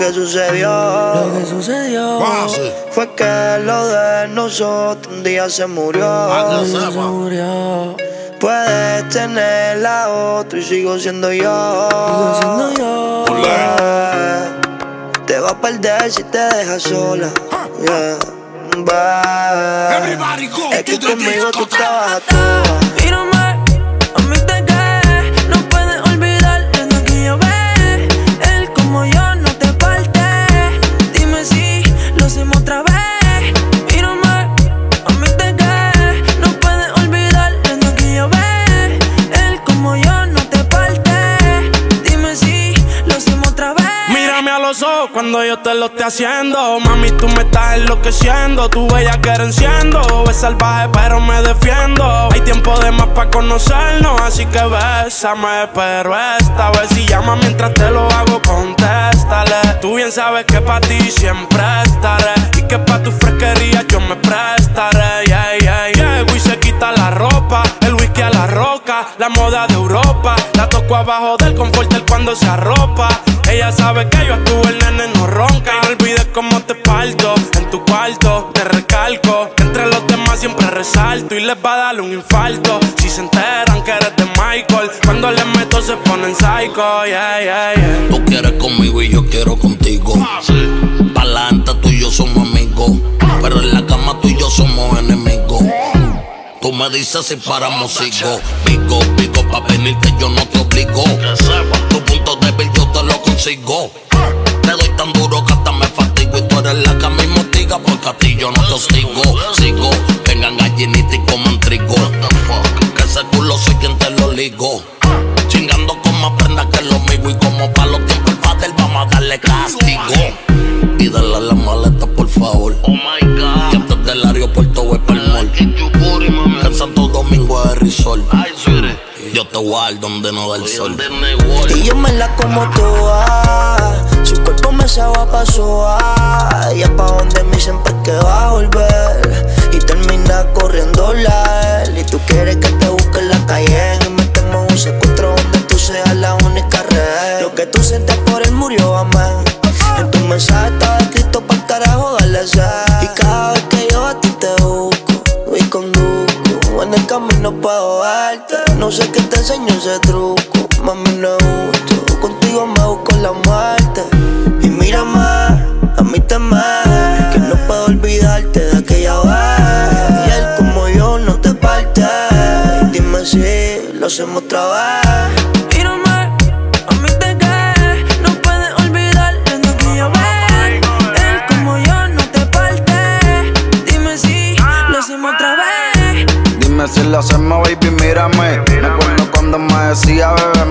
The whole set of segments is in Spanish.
que sucedió, lo que sucedió fue que lo de nosotros un día se murió. se murió. Puedes tener la otra y sigo siendo yo. Sigo siendo yo. Te va a perder si te dejas sola. Yeah. Es que conmigo tú trabajas toda. Mírame, a mí Cuando yo te lo esté haciendo. Mami, tú me estás enloqueciendo. Tu bella que enciendo. Es salvaje, pero me defiendo. Hay tiempo de más para conocernos. Así que bésame, pero esta vez si llama mientras te lo hago, contéstale. Tú bien sabes que para ti siempre estaré. Y que para tu fresquería yo me prestaré. Yeah, yeah, yeah. Y se quita la ropa. La moda de Europa. La toco abajo del confort cuando se arropa. Ella sabe que yo estuve el nene no ronca. Y no olvides cómo te parto en tu cuarto. Te recalco que entre los demás siempre resalto. Y les va a dar un infarto. Si se enteran que eres de Michael. Cuando les meto se ponen psycho. Yeah, yeah, yeah. Tú quieres conmigo y yo quiero contigo. Tú me dices si paramos, sigo. Pico, pico, pa' venirte yo no te obligo. Tu punto débil yo te lo consigo. Te doy tan duro que hasta me fatigo. Y tú eres la que a mí motiga porque a ti yo no te hostigo. Sigo, vengan gallinitas y coman trigo. Que ese culo soy quien te lo ligo. Chingando con más prenda que lo mío. Y como pa' los tiempos el padre vamos a darle castigo. Y dale a la maleta, Risol. Yo te dar donde no da el sol. Y yo me la como toda. Su cuerpo me sabe a paso a. Y es pa' donde me siempre que va a volver. Y termina corriendo la él. Y tú quieres que En el camino puedo verte. No sé qué te enseño ese truco. Mami, no es justo. Contigo me busco la muerte. Y mírame, a mí te Que no puedo olvidarte de aquella vez. Y él como yo no te parte. Dime si lo hacemos otra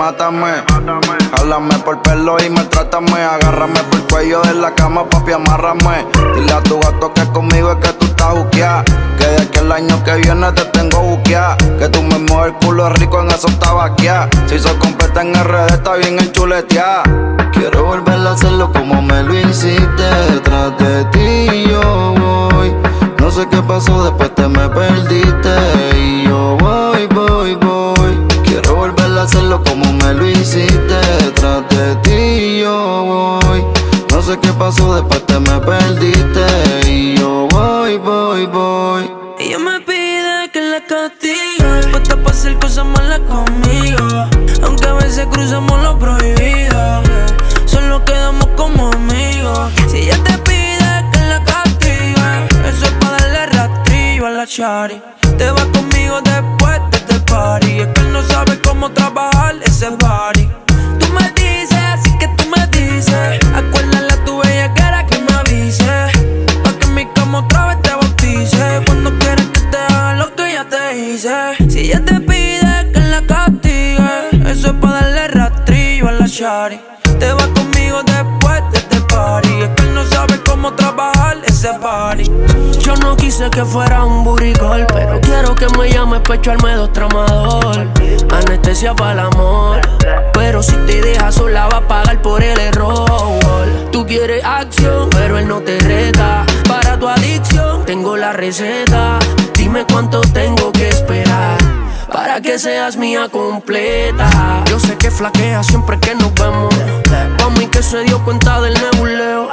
mátame. Por pelo y maltrátame. Agárrame por el cuello de la cama, papi, amárrame. Dile a tu gato que conmigo es que tú estás juqueada. Que de que el año que viene te tengo buqueada. Que tú me mueves el culo rico, en eso está vaqueada. Si soy completa en RD, está bien enchuleteada. Quiero volver a hacerlo como me lo hiciste. Detrás de ti yo voy. No sé qué pasó, después te me perdiste. Sé qué pasó, después te me perdiste. Y yo voy, voy, voy. Ella me pide que la castigue. Puesta para hacer cosas malas conmigo. Aunque a veces cruzamos lo prohibido. Solo quedamos como amigos. Si ella te pide que la castigue, eso es para darle rastrillo a la chari. Te vas conmigo después Si ella te pide que la castigue, eso es para darle rastrillo a la shari. Te vas conmigo después de este party. Es que él no sabe cómo trabajar ese party. Yo no quise que fuera un buricol, pero quiero que me llames pecho almedo tramador. Anestesia para el amor. Pero si te dejas sola va a pagar por el error. Tú quieres acción, pero él no te reta. Para tu adicción tengo la receta. Dime cuánto tengo que esperar. para que seas mía completa. Yo sé que flaquea siempre que nos vemos. Pa' mí que se dio cuenta del nebuleo.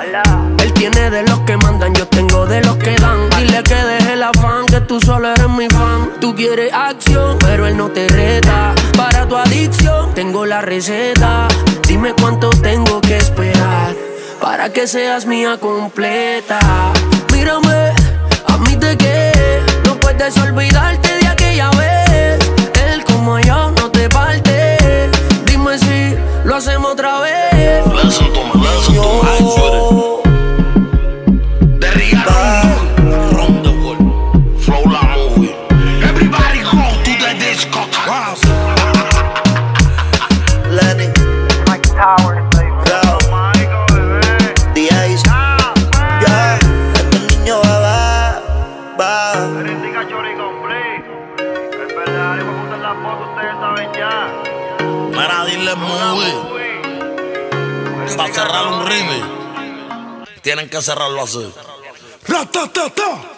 Él tiene de los que mandan, yo tengo de los que dan. Dile que deje el afán, que tú solo eres mi fan. Tú quieres acción, pero él no te reta. Para tu adicción, tengo la receta. Dime cuánto tengo que esperar para que seas mía completa. Mírame, Mira, dile movie. Para cerrar un remix, tienen que cerrarlo así. Ratatata.